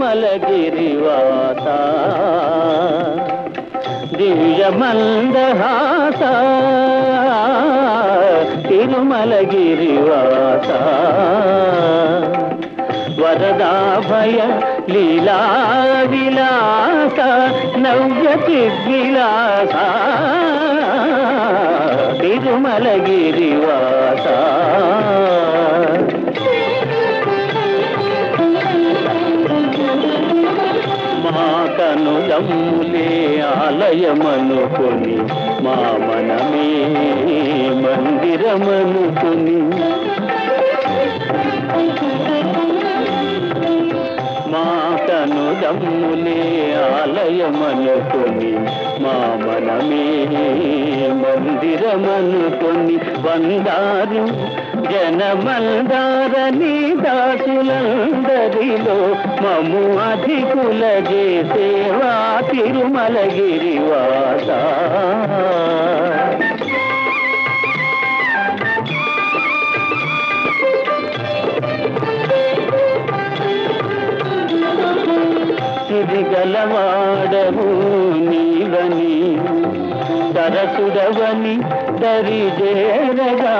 తిరుమలగిరివాత దివ్యమందహాస తిరుమలగిరివాత. వరదాభయ లీలా విలాస నవ్య చిద్విలాస తిరుమలగిరివాస. మా కనులమ్ములే ఆలయమనుకొని మా మనమే మందిరమనుకొని. కనులమ్ములే ఆలయమనుకొని మా మనమే మందిరమనుకొని వందారు జనమందారని దాసులందరిలో మము అధికుల చేసేవా తిరుమలగిరివా సిరిగలవాడవు నీవని. సరసుడవని దరిదేరగా.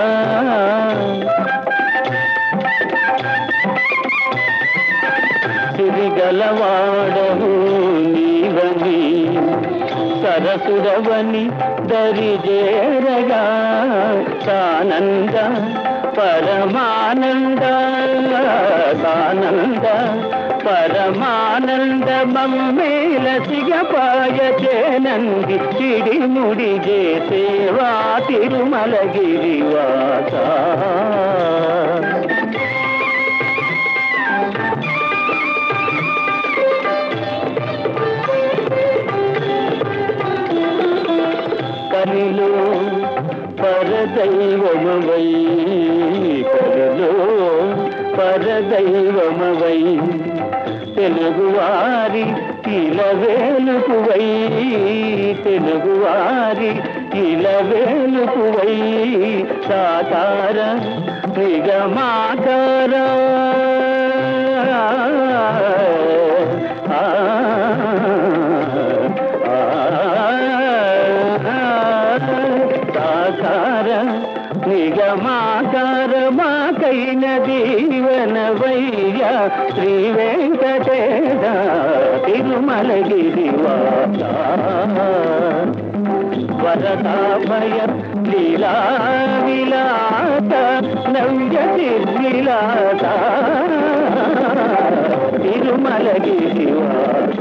సిరిగలవాడవు నీవని. సరసుడవని దరిదేరగా. సానంద పరమానంద సానంద. పరమానంద మమ్మేల సిగపాయ చేనంది చిడిముడి చేసేవా తిరుమలగిరివాస కనిలో పరదైవమవై కనిలో పరదైవమవై తెలుగువారి ఇలవేలుపువై తెలుగువారి ఇలవేలుపువై సాతార నిగమాకార సాతార సాకార నిగమాకార మాకైన శ్రీ వెంకటేద తిరుమలగిరివాస వరదాభయ లీలా విలాస నవ్య నిర్విలాస. తిరుమలగిరివాస